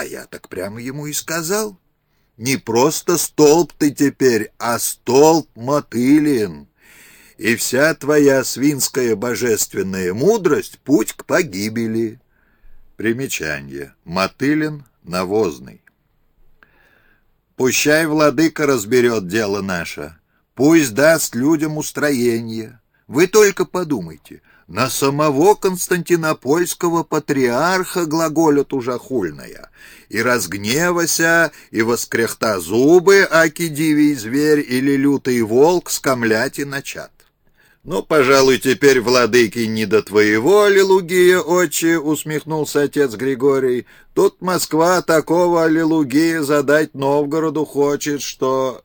А я так прямо ему и сказал. Не просто столб ты теперь, а столб мотылин. И вся твоя свинская божественная мудрость — путь к погибели. Примечание. Мотылин навозный. Пущай владыка разберет дело наше. Пусть даст людям устроение. Вы только подумайте, на самого Константинопольского патриарха глаголят ужахульная. И разгневася, и воскрехта зубы, аки дивий зверь или лютый волк скомлять и начат. «Ну, пожалуй, теперь, владыки, не до твоего, аллилугия, отче!» — усмехнулся отец Григорий. «Тут Москва такого аллилугия задать Новгороду хочет, что...»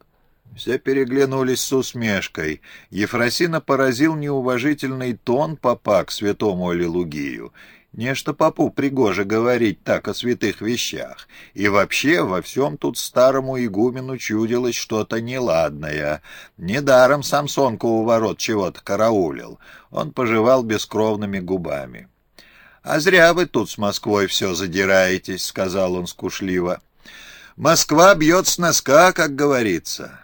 Все переглянулись с усмешкой. Ефросина поразил неуважительный тон папа к святому Аллилугию. Нечто попу пригоже говорить так о святых вещах. И вообще во всем тут старому игумену чудилось что-то неладное. Недаром Самсонка у ворот чего-то караулил. Он пожевал бескровными губами. «А зря вы тут с Москвой все задираетесь», — сказал он скушливо. «Москва бьет с носка, как говорится».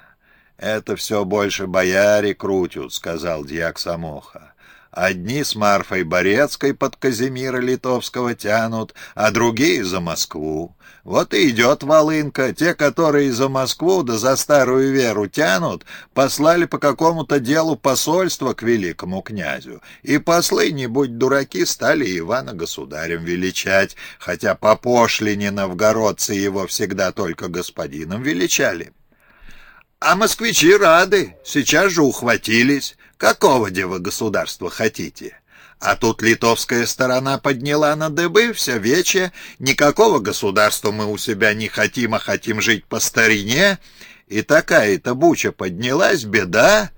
«Это все больше бояре крутят», — сказал дьяк Самоха. «Одни с Марфой Борецкой под Казимира Литовского тянут, а другие за Москву. Вот и идет волынка. Те, которые за Москву да за старую веру тянут, послали по какому-то делу посольство к великому князю. И послы, не будь дураки, стали Ивана государем величать, хотя по пошлине новгородцы его всегда только господином величали». А москвичи рады, сейчас же ухватились. Какого дева государства хотите? А тут литовская сторона подняла на дыбы все вече. Никакого государства мы у себя не хотим, а хотим жить по старине. И такая-то буча поднялась, беда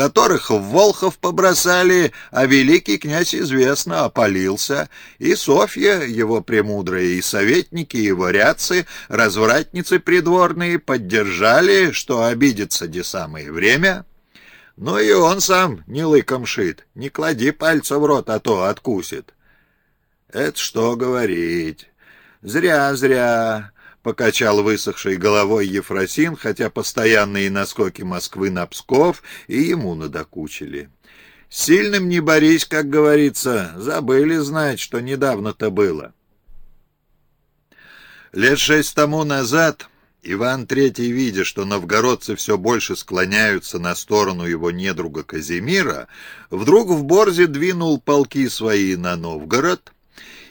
которых в Волхов побросали, а великий князь известно опалился, и Софья, его премудрая, и советники, и варяцы, развратницы придворные поддержали, что обидится де самое время. Но и он сам не лыком шит, не клади пальца в рот, а то откусит. Это что говорить. Зря, зря. — покачал высохшей головой Ефросин, хотя постоянные наскоки Москвы на Псков и ему надокучили. «Сильным не борись, как говорится, забыли знать, что недавно-то было». Лет шесть тому назад Иван Третий, видя, что новгородцы все больше склоняются на сторону его недруга Казимира, вдруг в Борзе двинул полки свои на Новгород —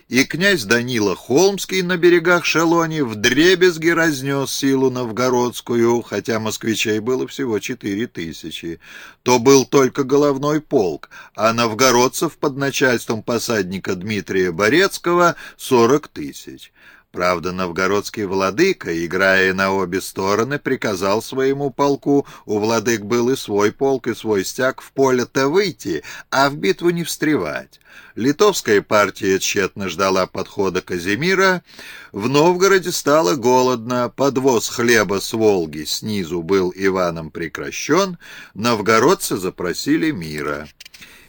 и князь Данила Холмский на берегах Шелони вдребезги разнес силу новгородскую, хотя москвичей было всего четыре тысячи. То был только головной полк, а новгородцев под начальством посадника Дмитрия Борецкого сорок тысяч. Правда, новгородский владыка, играя на обе стороны, приказал своему полку, у владык был и свой полк, и свой стяг, в поле-то выйти, а в битву не встревать. Литовская партия тщетно ждала подхода Казимира. В Новгороде стало голодно, подвоз хлеба с Волги снизу был Иваном прекращен, новгородцы запросили мира.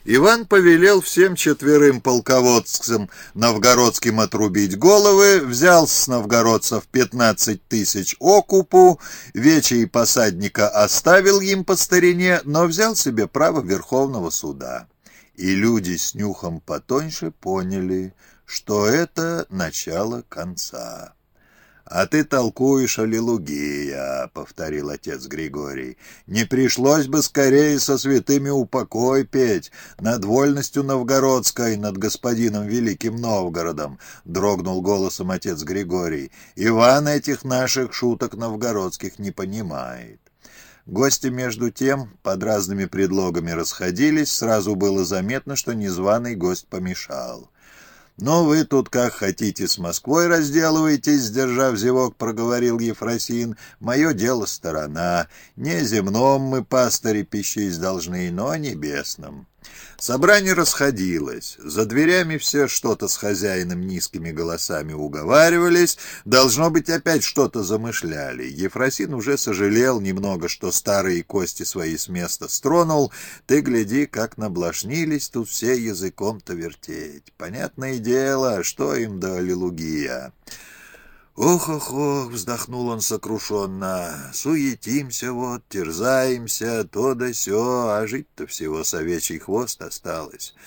Иван повелел всем четверым полководцам новгородским отрубить головы, взял с новгородцев пятнадцать тысяч окупу, вечей посадника оставил им по старине, но взял себе право Верховного суда. И люди с нюхом потоньше поняли, что это начало конца. «А ты толкуешь аллилугия», — повторил отец Григорий. «Не пришлось бы скорее со святыми упокой петь над вольностью новгородской, над господином Великим Новгородом», — дрогнул голосом отец Григорий. «Иван этих наших шуток новгородских не понимает». Гости, между тем, под разными предлогами расходились, сразу было заметно, что незваный гость помешал. «Но вы тут как хотите с Москвой разделываетесь», — сдержав зевок, проговорил Ефросин. «Мое дело сторона. Не земном мы, пастыри, пищись должны, но небесном». Собрание расходилось. За дверями все что-то с хозяином низкими голосами уговаривались. Должно быть, опять что-то замышляли. Ефросин уже сожалел немного, что старые кости свои с места стронул. Ты гляди, как наблашнились тут все языком-то вертеть. Понятное дело, что им до аллилугия. «Ох-ох-ох!» — вздохнул он сокрушенно. «Суетимся вот, терзаемся, то да сё, а жить-то всего совечий хвост осталось.